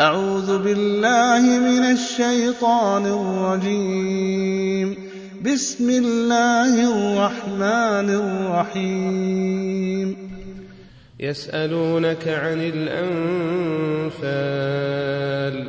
أعوذ بالله من الشيطان الرجيم. بسم الله الرحمن الرحيم. يسألونك عن الأنفال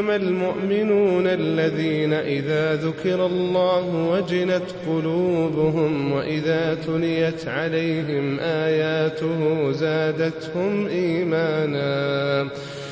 إنما المؤمنون الذين إذا ذكر الله وجلت قلوبهم وإذا تليت عليهم آياته زادتهم إيمانا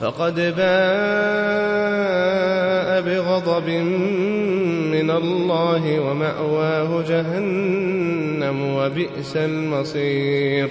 فقد باء بغضب من الله ومأواه جهنم وبئس المصير.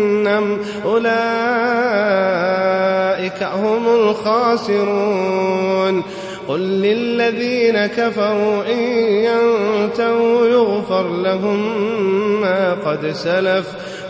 أولئك هم الخاسرون. قل للذين كفروا إن ينتهوا يغفر لهم ما قد سلف.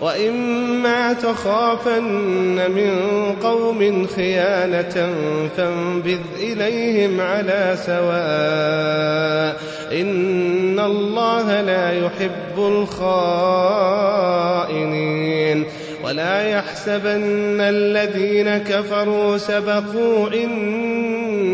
وإما تخافن من قوم خيانة فانبذ إليهم على سواء إن الله لا يحب الخائنين ولا يحسبن الذين كفروا سبقوا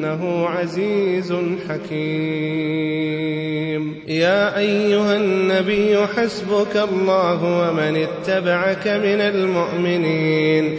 إنه عزيز حكيم. يا أيها النبي حسبك الله ومن اتبعك من المؤمنين.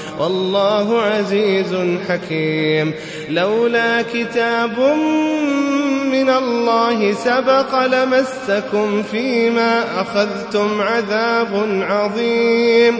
والله عزيز حكيم. لولا كتاب من الله سبق لمسكم فيما أخذتم عذاب عظيم.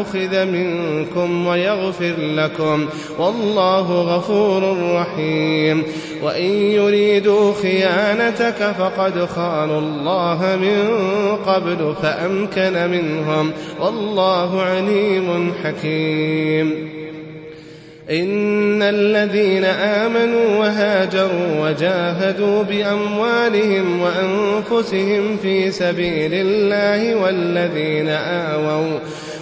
أخذ منكم ويغفر لكم والله غفور رحيم وإن يريدوا خيانتك فقد خانوا الله من قبل فأمكن منهم والله عليم حكيم إن الذين آمنوا وهاجروا وجاهدوا بأموالهم وأنفسهم في سبيل الله والذين آووا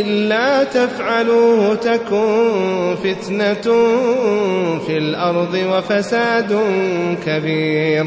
إلا تفعلوه تكن فتنة في الأرض وفساد كبير.